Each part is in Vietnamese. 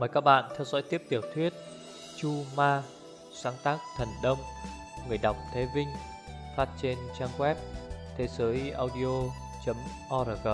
Mời các bạn theo dõi tiếp tiểu thuyết Chu Ma, Sáng tác Thần Đông, Người đọc Thế Vinh, Phát trên trang web thế giới audio.org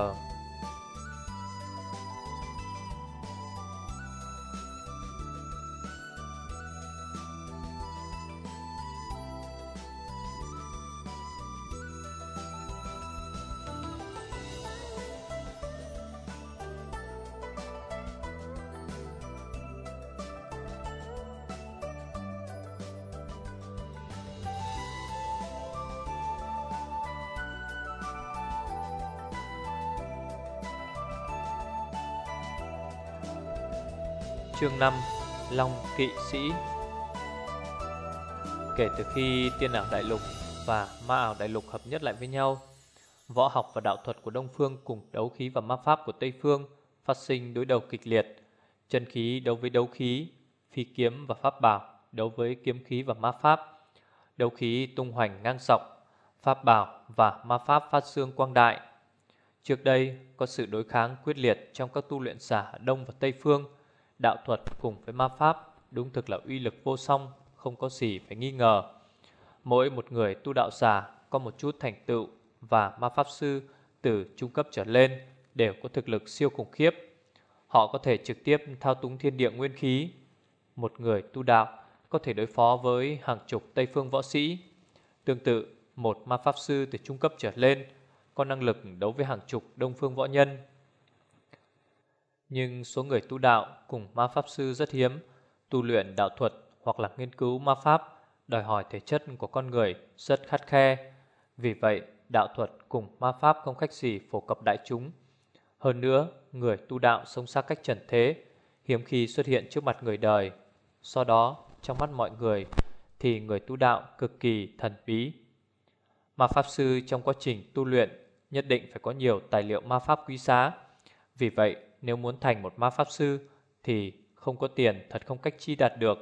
Chương 5 Long Kỵ Sĩ. Kể từ khi tiên ảo đại lục và ma ảo đại lục hợp nhất lại với nhau Võ học và đạo thuật của Đông Phương cùng đấu khí và ma pháp của Tây Phương phát sinh đối đầu kịch liệt. Chân khí đấu với đấu khí, phi kiếm và pháp bảo đấu với kiếm khí và ma pháp. Đấu khí tung hoành ngang dọc, pháp bảo và ma pháp phát xương quang đại. Trước đây có sự đối kháng quyết liệt trong các tu luyện giả Đông và Tây Phương đạo thuật cùng với ma pháp đúng thực là uy lực vô song, không có gì phải nghi ngờ. Mỗi một người tu đạo giả có một chút thành tựu và ma pháp sư từ trung cấp trở lên đều có thực lực siêu khủng khiếp. Họ có thể trực tiếp thao túng thiên địa nguyên khí. Một người tu đạo có thể đối phó với hàng chục Tây phương võ sĩ. Tương tự, một ma pháp sư từ trung cấp trở lên có năng lực đấu với hàng chục Đông phương võ nhân nhưng số người tu đạo cùng ma pháp sư rất hiếm, tu luyện đạo thuật hoặc là nghiên cứu ma pháp đòi hỏi thể chất của con người rất khắt khe. Vì vậy, đạo thuật cùng ma pháp không khách gì phổ cập đại chúng. Hơn nữa, người tu đạo sống xa cách trần thế, hiếm khi xuất hiện trước mặt người đời. Do đó, trong mắt mọi người thì người tu đạo cực kỳ thần bí. Ma pháp sư trong quá trình tu luyện nhất định phải có nhiều tài liệu ma pháp quý giá. Vì vậy, nếu muốn thành một ma pháp sư thì không có tiền thật không cách chi đạt được.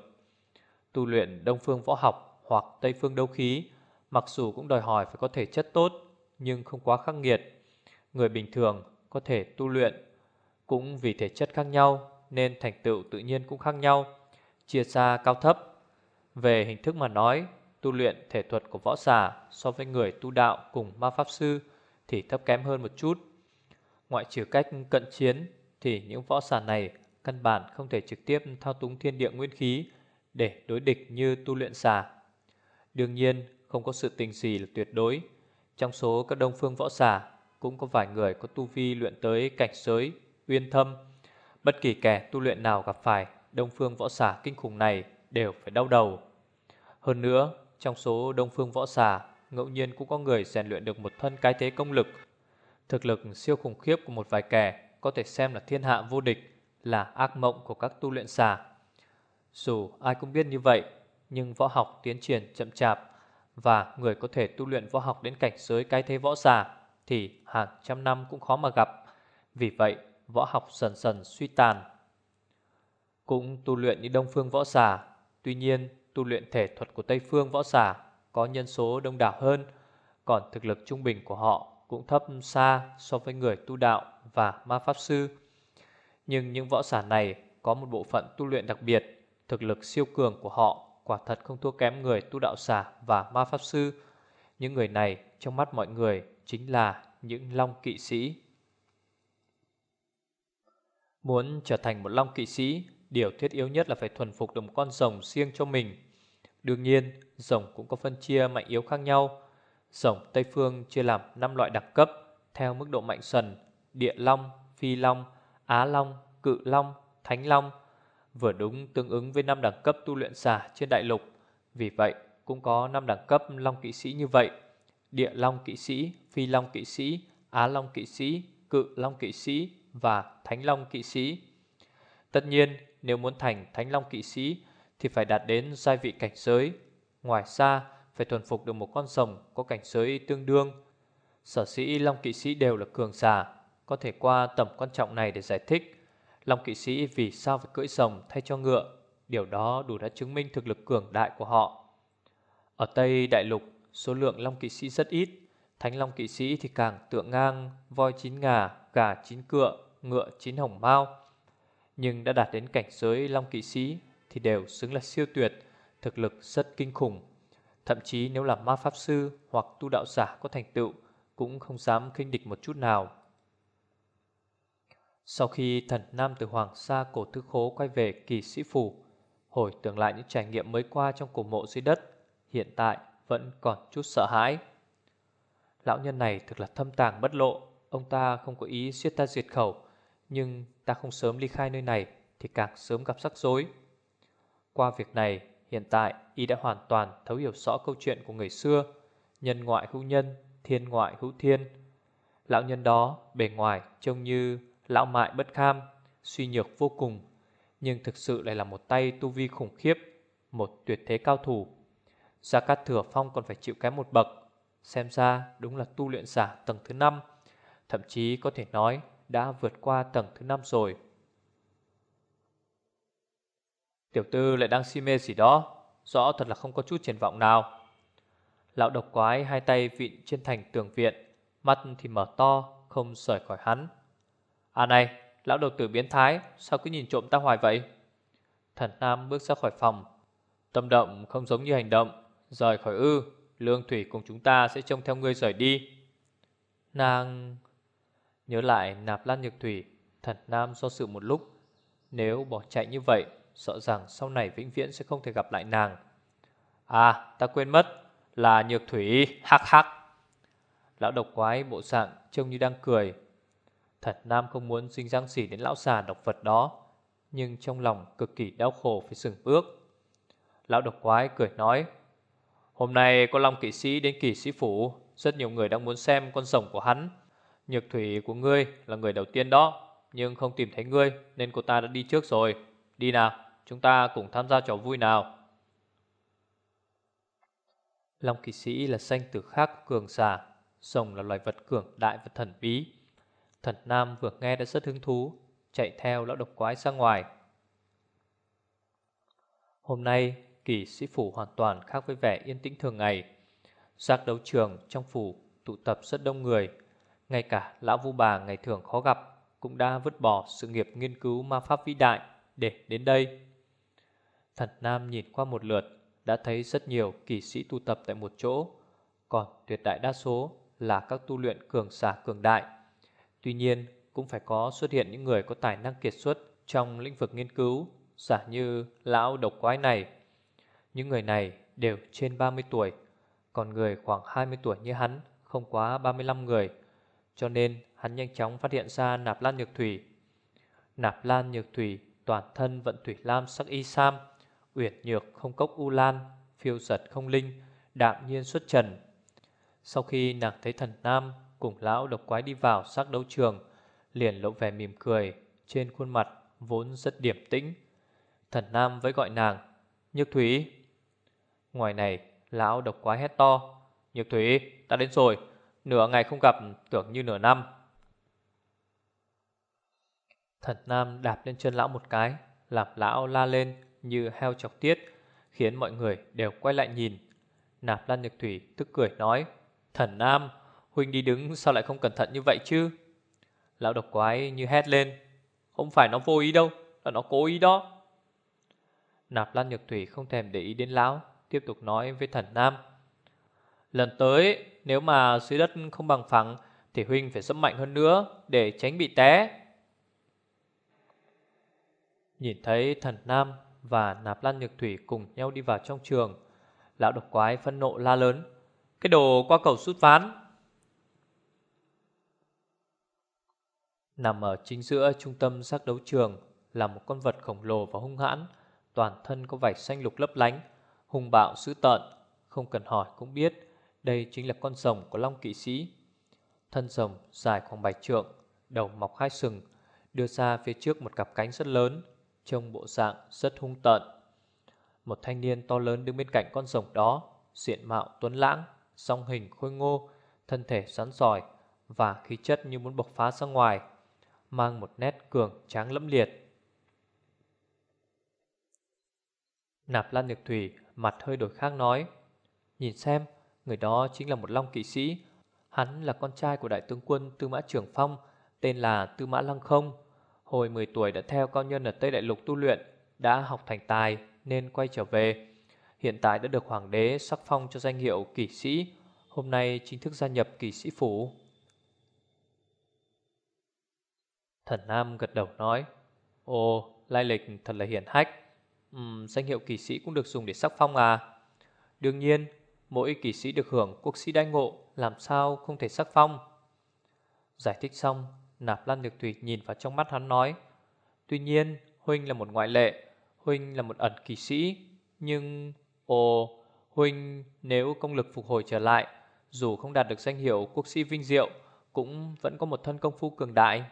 Tu luyện đông phương võ học hoặc tây phương đấu khí mặc dù cũng đòi hỏi phải có thể chất tốt nhưng không quá khắc nghiệt. Người bình thường có thể tu luyện cũng vì thể chất khác nhau nên thành tựu tự nhiên cũng khác nhau, chia xa cao thấp. Về hình thức mà nói, tu luyện thể thuật của võ giả so với người tu đạo cùng ma pháp sư thì thấp kém hơn một chút. Ngoại trừ cách cận chiến thì những võ giả này căn bản không thể trực tiếp thao túng thiên địa nguyên khí để đối địch như tu luyện giả. Đương nhiên, không có sự tình gì là tuyệt đối. Trong số các đông phương võ giả, cũng có vài người có tu vi luyện tới cảnh giới, uyên thâm. Bất kỳ kẻ tu luyện nào gặp phải đông phương võ giả kinh khủng này đều phải đau đầu. Hơn nữa, trong số đông phương võ giả, ngẫu nhiên cũng có người rèn luyện được một thân cái thế công lực. Thực lực siêu khủng khiếp của một vài kẻ có thể xem là thiên hạ vô địch, là ác mộng của các tu luyện giả. Dù ai cũng biết như vậy, nhưng võ học tiến triển chậm chạp và người có thể tu luyện võ học đến cảnh giới cái thế võ giả thì hàng trăm năm cũng khó mà gặp. Vì vậy, võ học dần dần suy tàn. Cũng tu luyện như Đông Phương võ giả, tuy nhiên tu luyện thể thuật của Tây Phương võ giả có nhân số đông đảo hơn, còn thực lực trung bình của họ cũng thấp xa so với người tu đạo và ma pháp sư. Nhưng những võ giả này có một bộ phận tu luyện đặc biệt, thực lực siêu cường của họ quả thật không thua kém người tu đạo giả và ma pháp sư. Những người này trong mắt mọi người chính là những long kỵ sĩ. Muốn trở thành một long kỵ sĩ, điều thiết yếu nhất là phải thuần phục được một con rồng riêng cho mình. Đương nhiên, rồng cũng có phân chia mạnh yếu khác nhau sổng Tây Phương chia làm 5 loại đẳng cấp theo mức độ mạnh sần, địa long, phi long, á long, cự long, thánh long, vừa đúng tương ứng với năm đẳng cấp tu luyện giả trên đại lục. Vì vậy, cũng có 5 đẳng cấp long kỵ sĩ như vậy. Địa long kỵ sĩ, phi long kỵ sĩ, á long kỵ sĩ, cự long kỵ sĩ và thánh long kỵ sĩ. Tất nhiên, nếu muốn thành thánh long kỵ sĩ thì phải đạt đến giai vị cảnh giới. Ngoài ra, phải thuần phục được một con rồng có cảnh giới tương đương. Sở sĩ Long Kỵ Sĩ đều là cường giả, có thể qua tầm quan trọng này để giải thích. Long Kỵ Sĩ vì sao phải cưỡi rồng thay cho ngựa, điều đó đủ đã chứng minh thực lực cường đại của họ. Ở Tây Đại Lục, số lượng Long Kỵ Sĩ rất ít, Thánh Long Kỵ Sĩ thì càng tượng ngang voi chín ngà, gà chín cựa, ngựa chín hồng mao. Nhưng đã đạt đến cảnh giới Long Kỵ Sĩ Thì đều xứng là siêu tuyệt Thực lực rất kinh khủng Thậm chí nếu là ma pháp sư Hoặc tu đạo giả có thành tựu, Cũng không dám khinh địch một chút nào. Sau khi thần nam từ Hoàng Sa cổ thư khố Quay về kỳ sĩ phủ, Hồi tưởng lại những trải nghiệm mới qua trong cổ mộ dưới đất, Hiện tại vẫn còn chút sợ hãi. Lão nhân này thực là thâm tàng bất lộ, Ông ta không có ý giết ta diệt khẩu, Nhưng ta không sớm ly khai nơi này Thì càng sớm gặp rắc rối. Qua việc này Hiện tại, y đã hoàn toàn thấu hiểu rõ câu chuyện của người xưa, Nhân ngoại hữu nhân, Thiên ngoại hữu thiên. Lão nhân đó, bề ngoài, trông như Lão mại bất kham, Suy nhược vô cùng, Nhưng thực sự lại là một tay tu vi khủng khiếp, Một tuyệt thế cao thủ. Gia Cát Thừa Phong còn phải chịu kém một bậc, Xem ra đúng là tu luyện giả tầng thứ 5 Thậm chí có thể nói đã vượt qua tầng thứ 5 rồi. Tiểu tư lại đang si mê gì đó, Rõ thật là không có chút triển vọng nào. Lão độc quái hai tay vịn trên thành tường viện, Mắt thì mở to, Không rời khỏi hắn. À này, lão đầu tử biến thái, Sao cứ nhìn trộm ta hoài vậy? Thần Nam bước ra khỏi phòng, Tâm động không giống như hành động, Rời khỏi ư, Lương Thủy cùng chúng ta sẽ trông theo ngươi rời đi. Nàng Nhớ lại nạp lan nhược thủy, Thần Nam do sự một lúc, Nếu bỏ chạy như vậy Sợ rằng sau này vĩnh viễn sẽ không thể gặp lại nàng. À ta quên mất Là nhược thủy. Hắc hắc. Lão độc quái bộ dạng Trông như đang cười. Thật Nam không muốn dính răng gì đến lão già độc vật đó, Nhưng trong lòng cực kỳ đau khổ phải sừng bước. Lão độc quái cười nói, Hôm nay có Long kỵ sĩ đến kỵ sĩ phủ, Rất nhiều người đang muốn xem con rồng của hắn. Nhược thủy của ngươi là người đầu tiên đó, Nhưng không tìm thấy ngươi, Nên cô ta đã đi trước rồi. Đi nào chúng ta cùng tham gia trò vui nào Long kỵ sĩ là sanh tử khác của cường giả Rồng là loài vật cường đại và thần bí Thần Nam vừa nghe đã rất hứng thú Chạy theo lão độc quái ra ngoài Hôm nay kỳ sĩ phủ hoàn toàn khác với vẻ yên tĩnh thường ngày. Giác đấu trường trong phủ tụ tập rất đông người, ngay cả lão vu bà ngày thường khó gặp cũng đã vứt bỏ sự nghiệp nghiên cứu ma pháp vĩ đại để đến đây. Thần Nam nhìn qua một lượt đã thấy rất nhiều kỳ sĩ tu tập tại một chỗ, còn tuyệt đại đa số là các tu luyện cường giả cường đại. Tuy nhiên, cũng phải có xuất hiện những người có tài năng kiệt xuất trong lĩnh vực nghiên cứu, giả như lão độc quái này. Những người này đều trên 30 tuổi Còn người khoảng 20 tuổi như hắn Không quá 35 người Cho nên hắn nhanh chóng phát hiện ra Nạp Lan Nhược Thủy. Nạp Lan Nhược Thủy toàn thân vận thủy lam sắc y sam Uyển nhược không cốc u lan Phiêu giật không linh Đạm nhiên xuất trần. Sau khi nàng thấy thần nam Cùng lão độc quái đi vào sắc đấu trường Liền lộ vẻ mỉm cười Trên khuôn mặt vốn rất điểm tĩnh. Thần nam với gọi nàng Nhược Thúy. Ngoài này lão độc quái hét to Nhược Thúy, ta đến rồi Nửa ngày không gặp tưởng như nửa năm. Thần Nam đạp lên chân lão một cái Làm lão la lên như heo chọc tiết Khiến mọi người đều quay lại nhìn Nạp Lan Nhược Thủy tức cười nói Thần Nam Huynh đi đứng sao lại không cẩn thận như vậy chứ Lão độc quái như hét lên Không phải nó vô ý đâu Là nó cố ý đó Nạp Lan Nhược Thủy không thèm để ý đến lão tiếp tục nói với thần Nam. Lần tới, nếu mà dưới đất không bằng phẳng, thì Huynh phải dẫm mạnh hơn nữa để tránh bị té. Nhìn thấy thần Nam và Nạp Lan Nhược Thủy cùng nhau đi vào trong trường, lão độc quái phân nộ la lớn. Cái đồ qua cầu sút ván. Nằm ở chính giữa trung tâm xác đấu trường là một con vật khổng lồ và hung hãn, toàn thân có vảy xanh lục lấp lánh, hung bạo dữ tợn, không cần hỏi cũng biết đây chính là con rồng của Long Kỵ Sĩ. Thân rồng dài khoảng bảy trượng, đầu mọc hai sừng, đưa ra phía trước một cặp cánh rất lớn, trông bộ dạng rất hung tợn. Một thanh niên to lớn đứng bên cạnh con rồng đó, diện mạo tuấn lãng, song hình khôi ngô, thân thể rắn giỏi và khí chất như muốn bộc phá ra ngoài, mang một nét cường tráng lẫm liệt. Nạp Lan Nhược Thủy mặt hơi đổi khác nói Nhìn xem, người đó chính là một long kỵ sĩ Hắn là con trai của đại tướng quân Tư Mã Trường Phong Tên là Tư Mã Lăng Không Hồi 10 tuổi đã theo cao nhân ở Tây Đại Lục tu luyện Đã học thành tài nên quay trở về. Hiện tại đã được hoàng đế sắc phong cho danh hiệu kỷ sĩ Hôm nay chính thức gia nhập kỷ sĩ phủ. Thần Nam gật đầu nói Ồ, lai lịch thật là hiển hách. Uhm, Danh hiệu kỷ sĩ cũng được dùng để sắc phong à? Đương nhiên, mỗi kỷ sĩ được hưởng quốc sĩ đai ngộ Làm sao không thể sắc phong? Giải thích xong Nạp Lan Nhược Thủy nhìn vào trong mắt hắn nói, Tuy nhiên, Huynh là một ngoại lệ, Huynh là một ẩn kỳ sĩ, Nhưng, Ồ, Huynh nếu công lực phục hồi trở lại, Dù không đạt được danh hiệu quốc sĩ vinh diệu, Cũng vẫn có một thân công phu cường đại.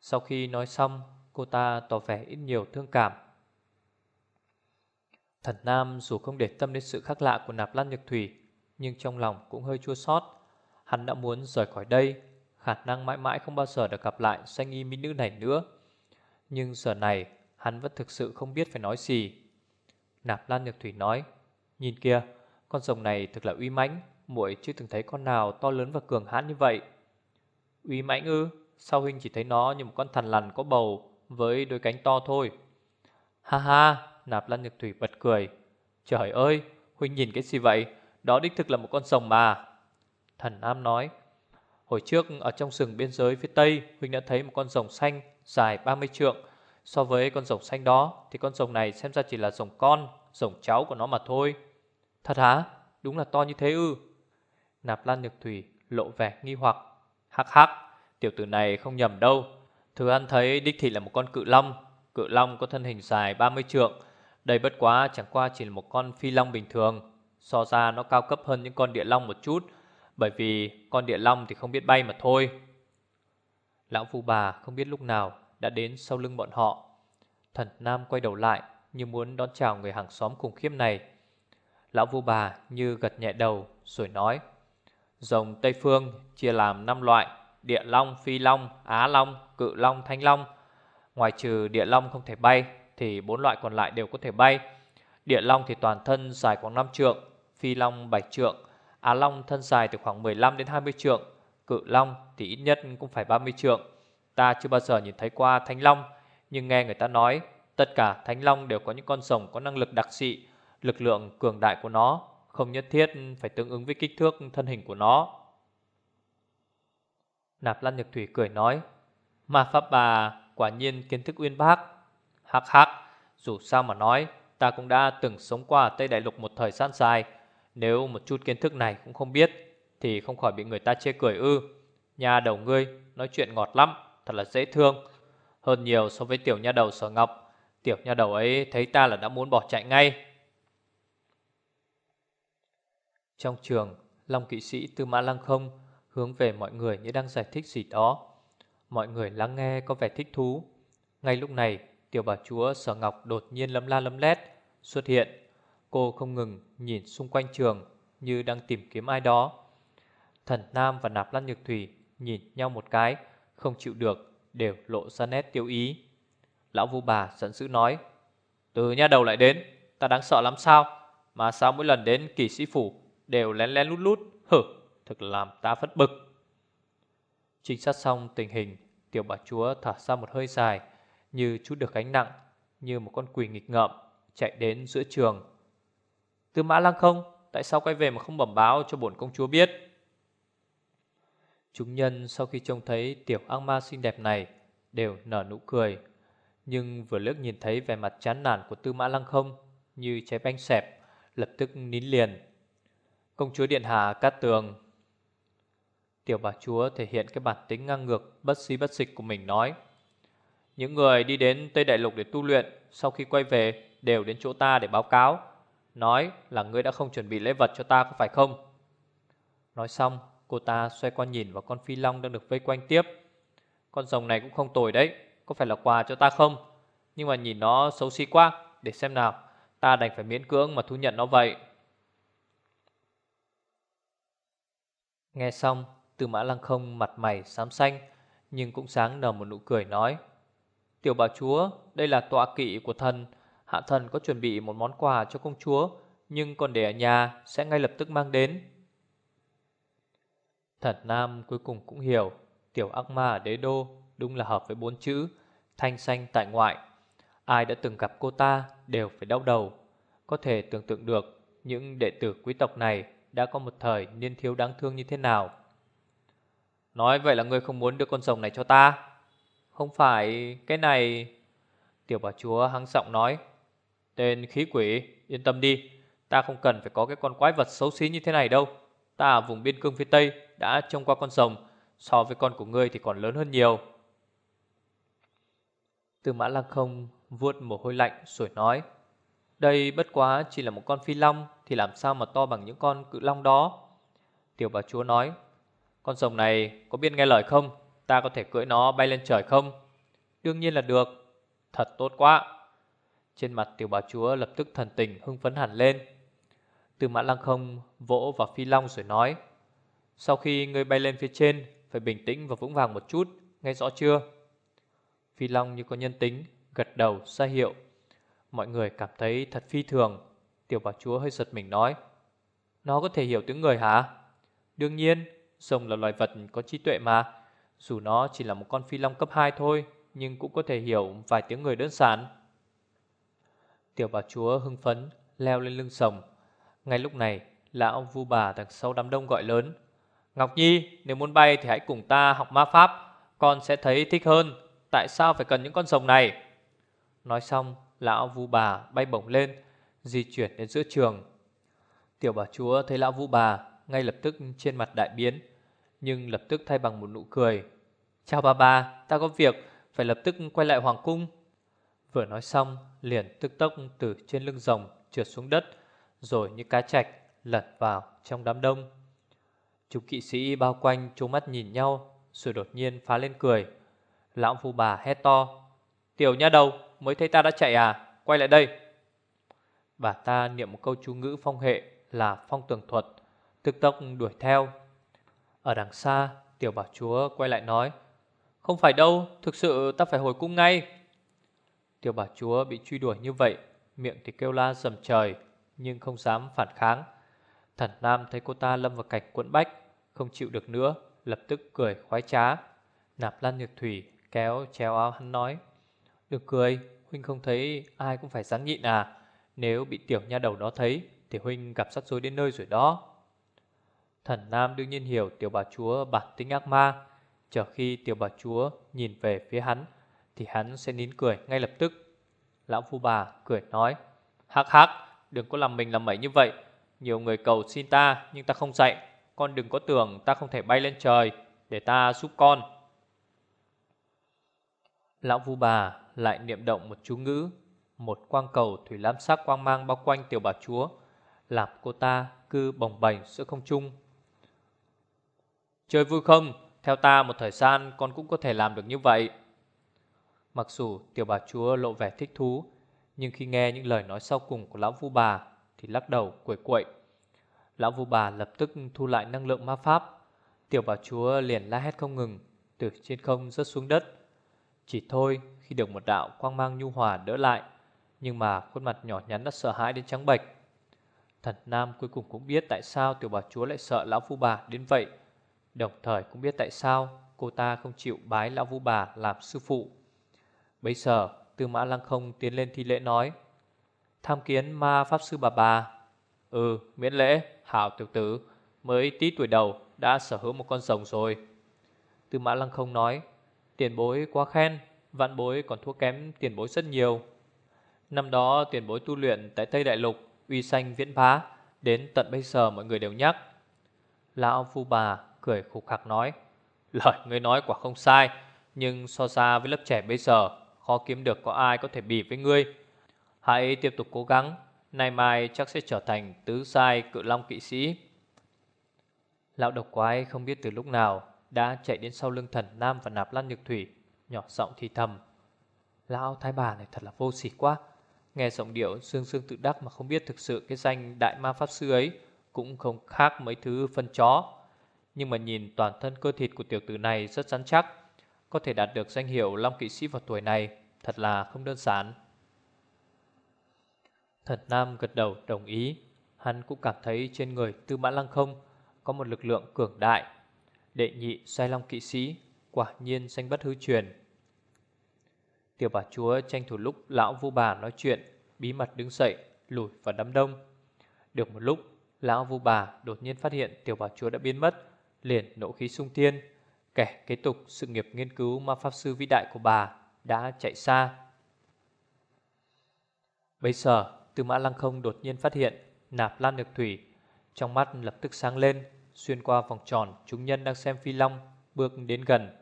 Sau khi nói xong, Cô ta tỏ vẻ ít nhiều thương cảm. Thần Nam dù không để tâm đến sự khác lạ của Nạp Lan Nhược Thủy, Nhưng trong lòng cũng hơi chua xót. Hắn đã muốn rời khỏi đây Khả năng mãi mãi không bao giờ được gặp lại Xanh y mỹ nữ này nữa. Nhưng giờ này, hắn vẫn thực sự không biết phải nói gì. Nạp Lan Nhược Thủy nói, Nhìn kia Con rồng này thực là uy mãnh, muội chưa từng thấy con nào to lớn và cường hãn như vậy. Uy mãnh ư? Sao huynh chỉ thấy nó như một con thằn lằn có bầu Với đôi cánh to thôi? Ha ha, Nạp Lan Nhược Thủy bật cười. Trời ơi, Huynh nhìn cái gì vậy? Đó đích thực là một con rồng mà. Thần Nam nói Hồi trước, ở trong rừng biên giới phía Tây, Huynh đã thấy một con rồng xanh dài 30 trượng. So với con rồng xanh đó, Thì con rồng này xem ra chỉ là rồng con, Rồng cháu của nó mà thôi. Thật hả? Đúng là to như thế ư? Nạp Lan Nhược Thủy lộ vẻ nghi hoặc. Hắc hắc, Tiểu tử này không nhầm đâu. Thứ ăn thấy đích thị là một con cự long. Cự long có thân hình dài 30 trượng. Đây bất quá chẳng qua chỉ là một con phi long bình thường. So ra nó cao cấp hơn những con địa long một chút bởi vì con địa long thì không biết bay mà thôi. Lão phu bà không biết lúc nào Đã đến sau lưng bọn họ. Thần Nam quay đầu lại Như muốn đón chào người hàng xóm khủng khiếp này. Lão vu bà như gật nhẹ đầu Rồi nói Rồng Tây Phương chia làm 5 loại Địa Long, Phi Long, Á Long, Cự Long, Thanh Long. Ngoài trừ địa long không thể bay Thì bốn loại còn lại đều có thể bay. Địa long thì toàn thân dài khoảng 5 trượng Phi long 7 trượng Á Long thân dài từ khoảng 15 đến 20 trượng, Cự Long thì ít nhất cũng phải 30 trượng. Ta chưa bao giờ nhìn thấy qua Thánh Long, nhưng nghe người ta nói tất cả Thánh Long đều có những con rồng có năng lực đặc dị, lực lượng cường đại của nó không nhất thiết phải tương ứng với kích thước thân hình của nó. Nạp Lan Nhược Thủy cười nói, Ma Pháp bà quả nhiên kiến thức uyên bác. Hắc hắc, dù sao mà nói, ta cũng đã từng sống qua Tây Đại Lục một thời gian dài, nếu một chút kiến thức này cũng không biết, Thì không khỏi bị người ta chê cười ư. Nhà đầu ngươi nói chuyện ngọt lắm, Thật là dễ thương. Hơn nhiều so với tiểu nha đầu sở ngọc, Tiểu nha đầu ấy thấy ta là đã muốn bỏ chạy ngay. Trong trường, Long kỵ sĩ Tư Mã Lăng không Hướng về mọi người như đang giải thích gì đó. Mọi người lắng nghe có vẻ thích thú. Ngay lúc này, Tiểu bà chúa Sở Ngọc đột nhiên lấm la lấm lét, Xuất hiện. Cô không ngừng nhìn xung quanh trường như đang tìm kiếm ai đó. Thần Nam và Nạp Lan Nhược Thủy nhìn nhau một cái, không chịu được, đều lộ ra nét tiêu ý. Lão Vu bà giận dữ nói, từ nha đầu lại đến, ta đáng sợ lắm sao? Mà sao mỗi lần đến kỳ sĩ phủ đều lén lén lút lút, hử, thực làm ta phất bực. Trinh sát xong tình hình, tiểu bà chúa thở ra một hơi dài, như chút được gánh nặng, như một con quỷ nghịch ngợm, chạy đến giữa trường, Tư mã lăng không? Tại sao quay về mà không bẩm báo cho bổn công chúa biết? Chúng nhân sau khi trông thấy tiểu ác ma xinh đẹp này Đều nở nụ cười, Nhưng vừa lướt nhìn thấy vẻ mặt chán nản của tư mã lăng không, Như trái banh xẹp, Lập tức nín liền. Công chúa Điện Hạ cát tường. Tiểu bà chúa thể hiện cái bản tính ngang ngược, Bất xí bất dịch của mình nói, Những người đi đến Tây Đại Lục để tu luyện, Sau khi quay về đều đến chỗ ta để báo cáo. Nói là ngươi đã không chuẩn bị lễ vật cho ta có phải không? Nói xong, Cô ta xoay qua nhìn vào con phi long đang được vây quanh tiếp. Con rồng này cũng không tồi đấy, Có phải là quà cho ta không? Nhưng mà nhìn nó xấu xí quá, Để xem nào, Ta đành phải miễn cưỡng mà thu nhận nó vậy. Nghe xong Từ mã lăng không mặt mày xám xanh, Nhưng cũng sáng nở một nụ cười nói, Tiểu bà chúa, Đây là tọa kỵ của thần Hạ thần có chuẩn bị một món quà cho công chúa, Nhưng còn để ở nhà Sẽ ngay lập tức mang đến Thật Nam cuối cùng cũng hiểu, Tiểu ác ma ở đế đô đúng là hợp với bốn chữ, thanh xanh tại ngoại. Ai đã từng gặp cô ta đều phải đau đầu. Có thể tưởng tượng được, những đệ tử quý tộc này đã có một thời niên thiếu đáng thương như thế nào. Nói vậy là ngươi không muốn đưa con rồng này cho ta? Không phải, cái này... Tiểu bà chúa hắng giọng nói. Tên khí quỷ, yên tâm đi. Ta không cần phải có cái con quái vật xấu xí như thế này đâu. Ta ở vùng biên cương phía Tây đã trông qua con rồng. So với con của ngươi thì còn lớn hơn nhiều. Từ mã lăng không vuốt mồ hôi lạnh rồi nói. Đây bất quá chỉ là một con phi long thì làm sao mà to bằng những con cự long đó. Tiểu bà chúa nói. Con rồng này có biết nghe lời không? Ta có thể cưỡi nó bay lên trời không? Đương nhiên là được. Thật tốt quá. Trên mặt tiểu bà chúa lập tức thần tình hưng phấn hẳn lên. Từ mã lăng không vỗ vào phi long rồi nói. Sau khi ngươi bay lên phía trên, phải bình tĩnh và vững vàng một chút, nghe rõ chưa? Phi long như có nhân tính, gật đầu ra hiệu. Mọi người cảm thấy thật phi thường. Tiểu bà chúa hơi giật mình nói. Nó có thể hiểu tiếng người hả? Đương nhiên, rồng là loài vật có trí tuệ mà. Dù nó chỉ là một con phi long cấp 2 thôi, nhưng cũng có thể hiểu vài tiếng người đơn giản. Tiểu bà chúa hưng phấn, leo lên lưng sồng. Ngay lúc này, lão vu bà đằng sau đám đông gọi lớn. Ngọc Nhi, nếu muốn bay thì hãy cùng ta học ma pháp, con sẽ thấy thích hơn. Tại sao phải cần những con rồng này? Nói xong, lão vu bà bay bổng lên, di chuyển đến giữa trường. Tiểu bà chúa thấy lão vu bà ngay lập tức trên mặt đại biến, nhưng lập tức thay bằng một nụ cười. Chào bà bà, ta có việc, phải lập tức quay lại hoàng cung. Vừa nói xong, liền tức tốc từ trên lưng rồng trượt xuống đất, rồi như cá chạch lật vào trong đám đông. Chúng kỵ sĩ bao quanh trố mắt nhìn nhau, rồi đột nhiên phá lên cười. Lão phu bà hét to. Tiểu nha đầu, mới thấy ta đã chạy à? Quay lại đây. Bà ta niệm một câu chú ngữ phong hệ là phong tường thuật, tức tốc đuổi theo. Ở đằng xa, tiểu bảo chúa quay lại nói. Không phải đâu, thực sự ta phải hồi cung ngay. Tiểu bà chúa bị truy đuổi như vậy, miệng thì kêu la dầm trời, nhưng không dám phản kháng. Thần Nam thấy cô ta lâm vào cảnh quẫn bách, không chịu được nữa, lập tức cười khoái trá. Nạp Lan Nhược Thủy kéo chéo áo hắn nói. Đừng cười, Huynh không thấy ai cũng phải ráng nhịn à. Nếu bị tiểu nha đầu đó thấy, thì Huynh gặp rắc rối đến nơi rồi đó. Thần Nam đương nhiên hiểu tiểu bà chúa bản tính ác ma. Chờ khi tiểu bà chúa nhìn về phía hắn, thì hắn sẽ nín cười ngay lập tức. Lão phu bà cười nói, hắc hắc, đừng có làm mình làm mẩy như vậy. Nhiều người cầu xin ta, nhưng ta không dạy. Con đừng có tưởng ta không thể bay lên trời, để ta giúp con. Lão vu bà lại niệm động một chú ngữ, một quang cầu thủy lam sắc quang mang bao quanh tiểu bà chúa, làm cô ta cứ bồng bềnh giữa không trung. Chơi vui không? Theo ta một thời gian con cũng có thể làm được như vậy. Mặc dù tiểu bà chúa lộ vẻ thích thú, nhưng khi nghe những lời nói sau cùng của lão vu bà thì lắc đầu quẩy quậy. Lão vu bà lập tức thu lại năng lượng ma pháp. Tiểu bà chúa liền la hét không ngừng, từ trên không rớt xuống đất. Chỉ thôi khi được một đạo quang mang nhu hòa đỡ lại, nhưng mà khuôn mặt nhỏ nhắn đã sợ hãi đến trắng bệch. Thần Nam cuối cùng cũng biết tại sao tiểu bà chúa lại sợ lão vu bà đến vậy, đồng thời cũng biết tại sao cô ta không chịu bái lão vu bà làm sư phụ. Bây giờ, Tư Mã Lăng không tiến lên thi lễ nói: "Tham kiến ma pháp sư bà bà." "Ừ, miễn lễ, hảo tiểu tử, mới tí tuổi đầu đã sở hữu một con rồng rồi." Tư Mã Lăng không nói: "Tiền bối quá khen, vạn bối còn thua kém tiền bối rất nhiều." Năm đó tiền bối tu luyện tại Tây Đại Lục uy xanh viễn phá, đến tận bây giờ mọi người đều nhắc. Lão phu bà cười khục khặc nói, lời ngươi nói quả không sai, nhưng so ra với lớp trẻ bây giờ, khó kiếm được có ai có thể bì với ngươi. Hãy tiếp tục cố gắng, nay mai chắc sẽ trở thành tứ sai cự long kỵ sĩ. Lão độc quái không biết từ lúc nào đã chạy đến sau lưng thần Nam và nạp lan nhược thủy, nhỏ giọng thì thầm. Lão thái bà này thật là vô sỉ quá. Nghe giọng điệu sương sương tự đắc mà không biết thực sự cái danh đại ma pháp sư ấy cũng không khác mấy thứ phân chó. Nhưng mà nhìn toàn thân cơ thịt của tiểu tử này rất rắn chắc, có thể đạt được danh hiệu Long Kỵ Sĩ vào tuổi này thật là không đơn giản. Thần Nam gật đầu đồng ý, hắn cũng cảm thấy trên người Tư Mã Lăng không có một lực lượng cường đại. Đệ nhị sai Long Kỵ Sĩ Quả nhiên danh bất hư truyền Tiểu bà chúa tranh thủ lúc lão vu bà nói chuyện Bí mật đứng dậy lùi vào đám đông Được một lúc Lão vu bà đột nhiên phát hiện tiểu bà chúa đã biến mất Liền nộ khí sung thiên Kẻ kế tục, sự nghiệp nghiên cứu ma pháp sư vĩ đại của bà Đã chạy xa. Bây giờ, Tư mã lăng không đột nhiên phát hiện Nạp lan được thủy Trong mắt lập tức sáng lên, Xuyên qua vòng tròn, chúng nhân đang xem phi long Bước đến gần.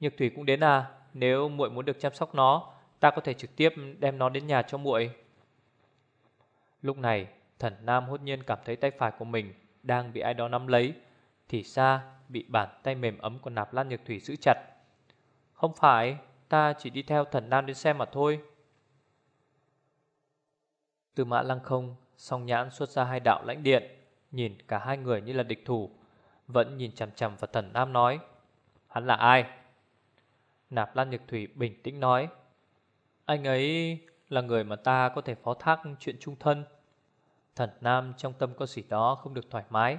Nhược thủy cũng đến à Nếu muội muốn được chăm sóc nó, Ta có thể trực tiếp đem nó đến nhà cho muội. Lúc này, Thần Nam hốt nhiên cảm thấy tay phải của mình Đang bị ai đó nắm lấy, Thì ra bị bàn tay mềm ấm của nạp lan nhược thủy giữ chặt. Không phải, Ta chỉ đi theo thần Nam đến xem mà thôi. Từ mã lăng không, Song nhãn xuất ra hai đạo lãnh điện, Nhìn cả hai người như là địch thủ, Vẫn nhìn chằm chằm vào thần Nam nói, Hắn là ai? Nạp Lan Nhược Thủy bình tĩnh nói, Anh ấy là người mà ta có thể phó thác chuyện trung thân. Thần Nam trong tâm có gì đó không được thoải mái.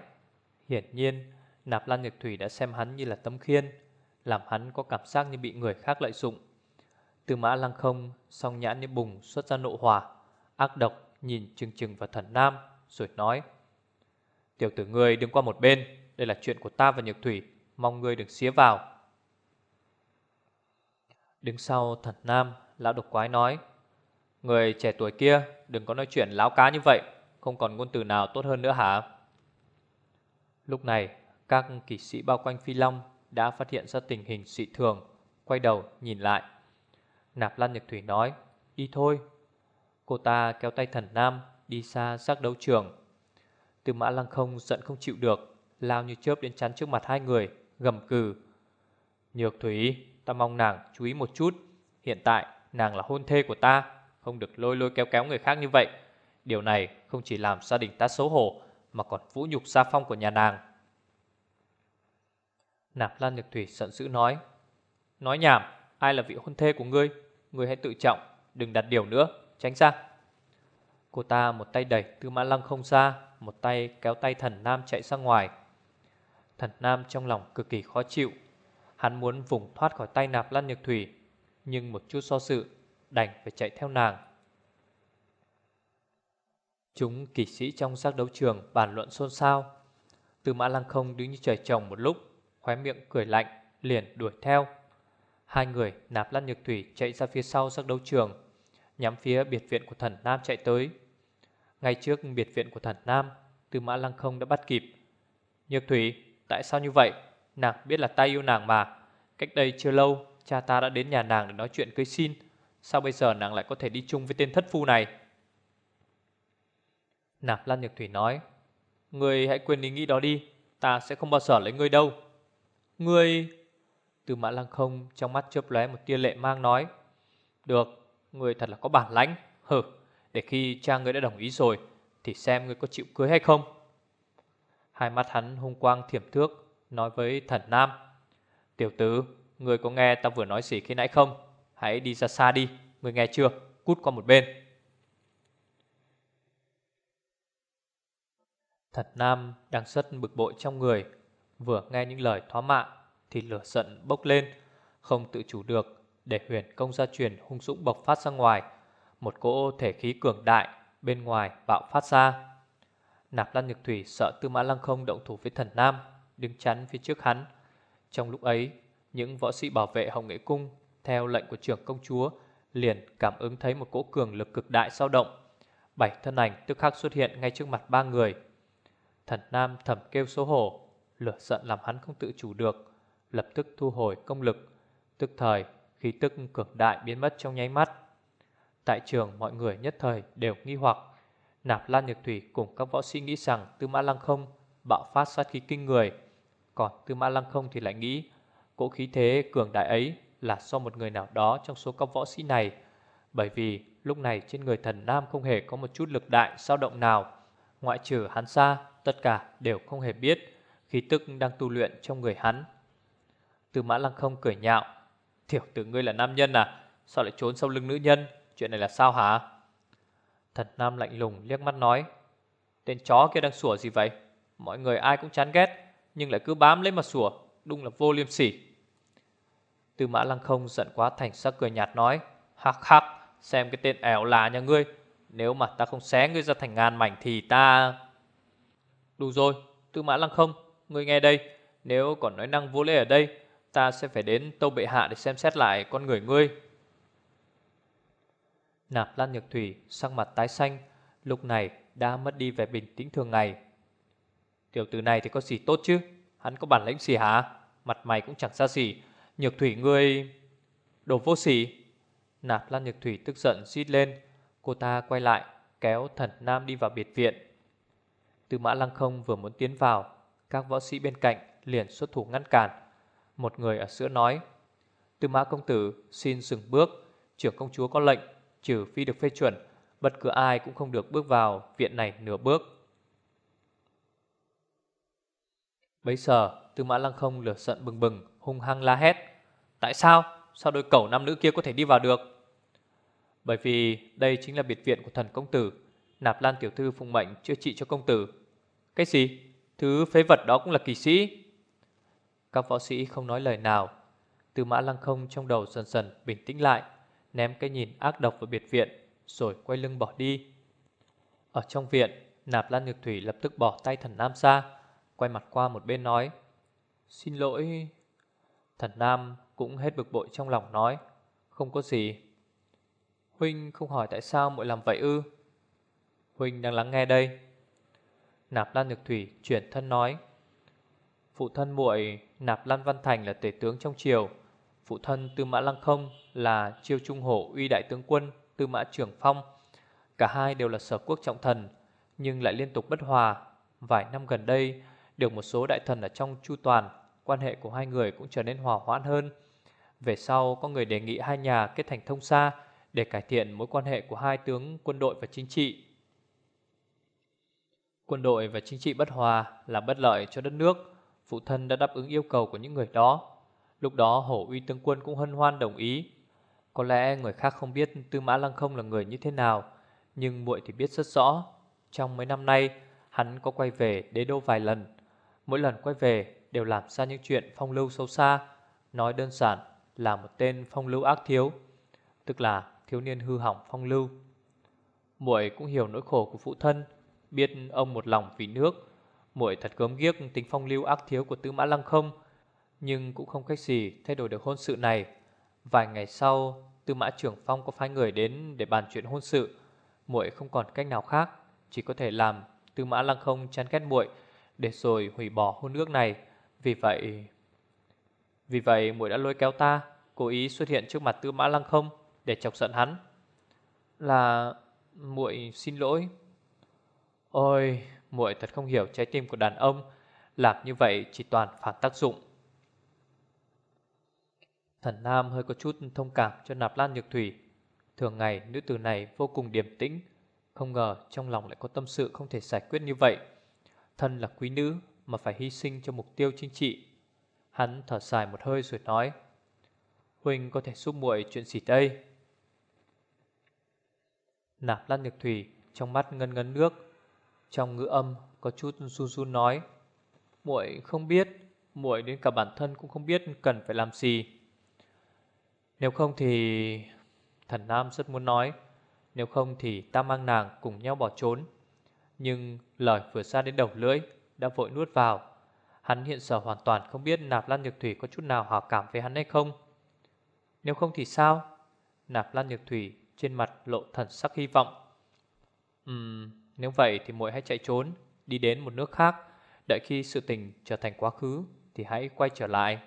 Hiển nhiên Nạp Lan Nhược Thủy đã xem hắn như là tấm khiên, Làm hắn có cảm giác như bị người khác lợi dụng. Từ mã lăng không, Song nhãn như bùng xuất ra nộ hỏa Ác độc nhìn chừng chừng vào thần Nam, Rồi nói, Tiểu tử ngươi đứng qua một bên, Đây là chuyện của ta và Nhược Thủy, Mong ngươi đừng xía vào. Đứng sau thần Nam, Lão độc quái nói, Người trẻ tuổi kia, đừng có nói chuyện láo cá như vậy, Không còn ngôn từ nào tốt hơn nữa hả? Lúc này các kỵ sĩ bao quanh Phi Long Đã phát hiện ra tình hình dị thường, Quay đầu nhìn lại. Nạp Lan Nhật Thủy nói, Đi thôi. Cô ta kéo tay thần Nam Đi xa xác đấu trường. Từ mã lăng không giận không chịu được, Lao như chớp đến chắn trước mặt hai người, Gầm cừ. Nhược Thủy, Ta mong nàng chú ý một chút. Hiện tại nàng là hôn thê của ta, Không được lôi lôi kéo kéo người khác như vậy. Điều này không chỉ làm gia đình ta xấu hổ, Mà còn vũ nhục gia phong của nhà nàng. Nạp Lan Nhược Thủy giận dữ nói Nói nhảm Ai là vị hôn thê của ngươi? Ngươi hãy tự trọng Đừng đặt điều nữa Tránh ra. Cô ta một tay đẩy Tư Mã Lăng không ra Một tay kéo tay thần Nam chạy ra ngoài. Thần Nam trong lòng cực kỳ khó chịu. Hắn muốn vùng thoát khỏi tay Nạp Lan Nhược Thủy Nhưng một chút so sự Đành phải chạy theo nàng. Chúng kỵ sĩ trong giác đấu trường bàn luận xôn xao. Từ mã lăng không đứng như trời trồng một lúc, khóe miệng cười lạnh, liền đuổi theo. Hai người nạp lăn nhược thủy chạy ra phía sau sắc đấu trường, nhắm phía biệt viện của thần Nam chạy tới. Ngay trước biệt viện của thần Nam, tư mã lăng không đã bắt kịp. Nhược thủy, tại sao như vậy? Nàng biết là ta yêu nàng mà. Cách đây chưa lâu, cha ta đã đến nhà nàng để nói chuyện cưới xin. Sao bây giờ nàng lại có thể đi chung với tên thất phu này? Nạp Lan Nhược Thủy nói người hãy quên ý nghĩ đó đi Ta sẽ không bao giờ lấy ngươi đâu Ngươi, Từ mã lăng không, trong mắt chớp lóe một tia lệ mang nói, Được, Ngươi thật là có bản lãnh Hừ, Để khi cha ngươi đã đồng ý rồi, Thì xem ngươi có chịu cưới hay không. Hai mắt hắn hung quang thiểm thước, Nói với thần nam, Tiểu tử Ngươi có nghe ta vừa nói gì khi nãy không? Hãy đi ra xa đi, Ngươi nghe chưa? Cút qua một bên. Thật Nam đang rất bực bội trong người Vừa nghe những lời thoá mạ Thì lửa giận bốc lên, Không tự chủ được Để huyền công gia truyền hung dũng bộc phát ra ngoài, Một cỗ thể khí cường đại Bên ngoài bạo phát ra. Nạp Lan Nhược Thủy sợ Tư Mã Lăng không động thủ với thần Nam, Đứng chắn phía trước hắn. Trong lúc ấy, Những võ sĩ bảo vệ Hồng Nghệ Cung Theo lệnh của trưởng công chúa Liền cảm ứng thấy một cỗ cường lực cực đại sao động. Bảy thân ảnh tức khắc xuất hiện ngay trước mặt ba người. Thần Nam thầm kêu xấu hổ Lửa giận làm hắn không tự chủ được, Lập tức thu hồi công lực. Tức thời, khí tức cường đại biến mất trong nháy mắt. Tại trường, mọi người nhất thời đều nghi hoặc. Nạp Lan Nhược Thủy cùng các võ sĩ nghĩ rằng Tư Mã Lăng không bạo phát sát khí kinh người. Còn Tư Mã Lăng không thì lại nghĩ, Cỗ khí thế cường đại ấy là do một người nào đó trong số các võ sĩ này. Bởi vì lúc này trên người thần Nam không hề có một chút lực đại dao động nào. Ngoại trừ hắn xa Tất cả đều không hề biết Khí tức đang tu luyện trong người hắn. Tư mã lăng không cười nhạo, Tiểu tử ngươi là nam nhân à? Sao lại trốn sau lưng nữ nhân? Chuyện này là sao hả? Thần nam lạnh lùng liếc mắt nói, Tên chó kia đang sủa gì vậy? Mọi người ai cũng chán ghét, Nhưng lại cứ bám lấy mà sủa, Đúng là vô liêm sỉ. Tư mã lăng không giận quá thành sắc cười nhạt nói, Hắc hắc, Xem cái tên ẻo là nhà ngươi, Nếu mà ta không xé ngươi ra thành ngàn mảnh thì ta Đủ rồi, Tư mã lăng không Ngươi nghe đây, Nếu còn nói năng vô lễ ở đây, Ta sẽ phải đến tâu bệ hạ để xem xét lại con người ngươi. Nạp Lan Nhược Thủy sắc mặt tái xanh, Lúc này đã mất đi vẻ bình tĩnh thường ngày. Tiểu tử này thì có gì tốt chứ? Hắn có bản lĩnh gì hả? Mặt mày cũng chẳng ra gì. Nhược Thủy ngươi, Đồ vô sỉ. Nạp Lan Nhược Thủy tức giận xít lên. Cô ta quay lại, kéo thần nam đi vào biệt viện. Tư mã lăng không vừa muốn tiến vào các võ sĩ bên cạnh liền xuất thủ ngăn cản Một người ở giữa nói, Tư mã công tử, xin dừng bước Trưởng công chúa có lệnh, Trừ phi được phê chuẩn, Bất cứ ai cũng không được bước vào viện này nửa bước Bấy giờ, Tư mã lăng không lửa giận bừng bừng, Hung hăng la hét, Tại sao? Sao đôi cẩu nam nữ kia có thể đi vào được? Bởi vì đây chính là biệt viện của thần công tử, Nạp Lan tiểu thư phụng mệnh chữa trị cho công tử Cái gì? Thứ phế vật đó cũng là kỳ sĩ. Các võ sĩ không nói lời nào. Tư mã lăng không trong đầu dần dần bình tĩnh lại, Ném cái nhìn ác độc vào biệt viện, Rồi quay lưng bỏ đi. Ở trong viện, Nạp Lan Nhược Thủy lập tức bỏ tay thần Nam ra, Quay mặt qua một bên nói, Xin lỗi. Thần Nam cũng hết bực bội trong lòng nói, Không có gì. Huynh không hỏi tại sao muội làm vậy ư? Huynh đang lắng nghe đây. Nạp Lan Nhược Thủy chuyển thân nói. Phụ thân muội Nạp Lan Văn Thành là tể tướng trong triều. Phụ thân Tư Mã Lăng Không là chiêu trung hổ uy đại tướng quân, Tư Mã Trưởng Phong. Cả hai đều là sở quốc trọng thần, Nhưng lại liên tục bất hòa. Vài năm gần đây, Được một số đại thần ở trong chu toàn, Quan hệ của hai người cũng trở nên hòa hoãn hơn. Về sau, có người đề nghị hai nhà kết thành thông xa Để cải thiện mối quan hệ của hai tướng quân đội và chính trị. Quân đội và chính trị bất hòa là bất lợi cho đất nước. Phụ thân đã đáp ứng yêu cầu của những người đó. Lúc đó, hổ uy tướng quân cũng hân hoan đồng ý. Có lẽ người khác không biết Tư Mã Lăng Không là người như thế nào, Nhưng muội thì biết rất rõ. Trong mấy năm nay, Hắn có quay về đế đô vài lần. Mỗi lần quay về đều làm ra những chuyện phong lưu sâu xa, Nói đơn giản là một tên phong lưu ác thiếu, Tức là thiếu niên hư hỏng phong lưu. Muội cũng hiểu nỗi khổ của phụ thân Biết ông một lòng vì nước. Muội thật gớm ghiếc tính phong lưu ác thiếu của Tư Mã Lăng không, Nhưng cũng không cách gì thay đổi được hôn sự này. Vài ngày sau Tư Mã Trưởng Phong có phái người đến để bàn chuyện hôn sự. Muội không còn cách nào khác, Chỉ có thể làm Tư Mã Lăng không chán ghét muội Để rồi hủy bỏ hôn ước này. Vì vậy Vì vậy muội đã lôi kéo ta, Cố ý xuất hiện trước mặt Tư Mã Lăng không Để chọc giận hắn. Là, muội xin lỗi. Ôi, muội thật không hiểu trái tim của đàn ông, làm như vậy chỉ toàn phản tác dụng. Thần Nam hơi có chút thông cảm cho Nạp Lan Nhược Thủy. Thường ngày nữ tử này vô cùng điềm tĩnh, không ngờ trong lòng lại có tâm sự không thể giải quyết như vậy. Thân là quý nữ mà phải hy sinh cho mục tiêu chính trị. Hắn thở dài một hơi rồi nói: "Huynh có thể giúp muội chuyện gì đây?" Nạp Lan Nhược Thủy trong mắt ngân ngân nước, trong ngữ âm có chút run run nói. Muội không biết, muội đến cả bản thân cũng không biết cần phải làm gì. Nếu không thì Thần Nam rất muốn nói, Nếu không thì ta mang nàng cùng nhau bỏ trốn. Nhưng lời vừa ra đến đầu lưỡi Đã vội nuốt vào. Hắn hiện giờ hoàn toàn không biết Nạp Lan Nhược Thủy có chút nào hào cảm với hắn hay không. Nếu không thì sao? Nạp Lan Nhược Thủy trên mặt lộ thần sắc hy vọng. Ừm nếu vậy thì muội hãy chạy trốn, Đi đến một nước khác. Đợi khi sự tình trở thành quá khứ Thì hãy quay trở lại.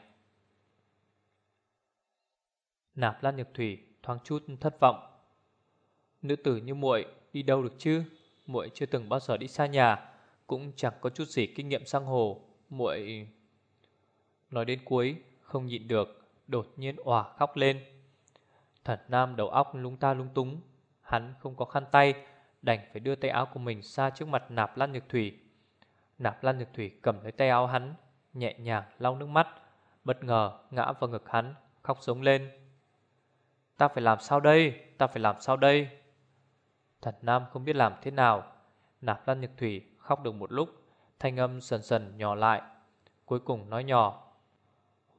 Nạp Lan Nhược Thủy thoáng chút thất vọng. Nữ tử như muội đi đâu được chứ? Muội chưa từng bao giờ đi xa nhà, Cũng chẳng có chút gì kinh nghiệm sang hồ. Muội Nói đến cuối, Không nhịn được, Đột nhiên òa khóc lên. Thần Nam đầu óc lung ta lung túng, Hắn không có khăn tay Đành phải đưa tay áo của mình xa trước mặt nạp lan nhược thủy. Nạp lan nhược thủy cầm lấy tay áo hắn, Nhẹ nhàng lau nước mắt, Bất ngờ ngã vào ngực hắn, Khóc sống lên. Ta phải làm sao đây? Ta phải làm sao đây? Thần Nam không biết làm thế nào. Nạp lan nhược thủy khóc được một lúc, Thanh âm dần dần nhỏ lại, Cuối cùng nói nhỏ,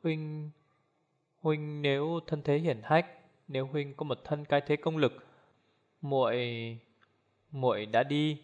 Huynh Huynh nếu thân thế hiển hách, Nếu Huynh có một thân cái thế công lực, muội muội đã đi.